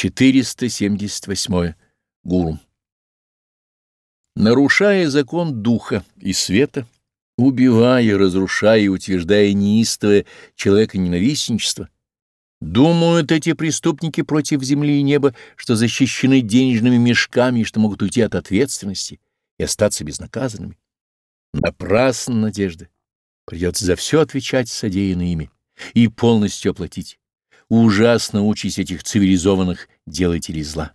478. Гуру. Нарушая закон духа и света, убивая, разрушая и утверждая неистовое человека-ненавистничество, думают эти преступники против земли и неба, что защищены денежными мешками и что могут уйти от ответственности и остаться безнаказанными. Напрасно надежды. Придется за все отвечать содеянное ими и полностью оплатить. Ужасно участь этих цивилизованных делателей зла.